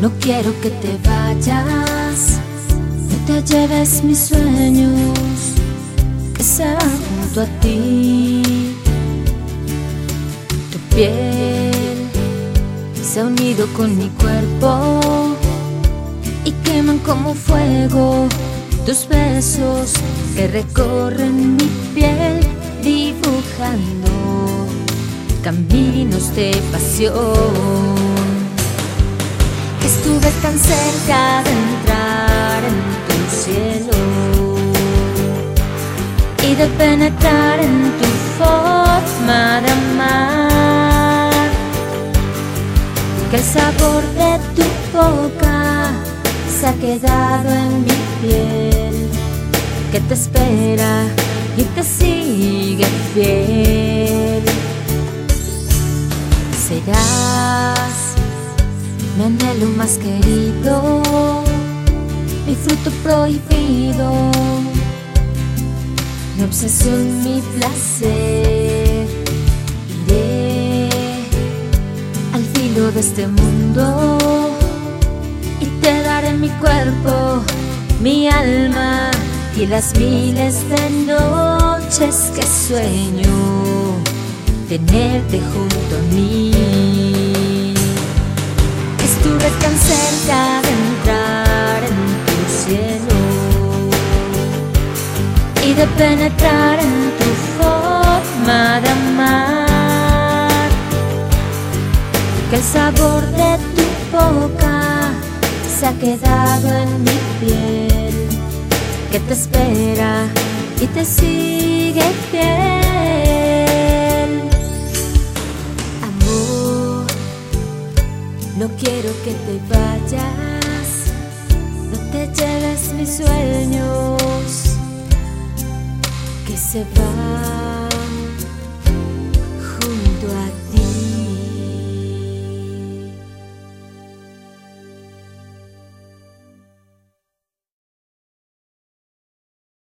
No quiero que te vayas, no te lleves mis sueños que se van junto a ti. Tu piel se ha unido con mi cuerpo y queman como fuego tus besos que recorren mi piel dibujando caminos de pasión. Cerca de entrar en tu cielo y de penetrar en tu forma de amar. Que el sabor de tu boca se ha quedado en mi piel, que te espera y te sigue fiel. Serás mi anhelo más querido, mi fruto prohibido, mi obsesión, mi placer. Iré al filo de este mundo y te daré mi cuerpo, mi alma y las miles de noches que sueño tenerte junto a mí y de penetrar en tu forma de amar. Que el sabor de tu boca se ha quedado en mi piel, que te espera y te sigue fiel. Amor, no quiero que te vayas, no te lleves mis sueños, que se van.